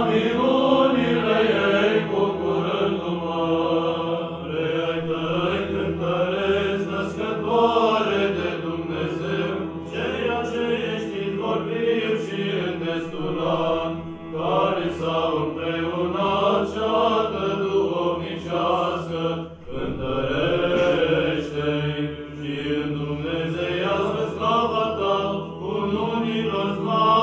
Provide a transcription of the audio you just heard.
Amin. Dios va.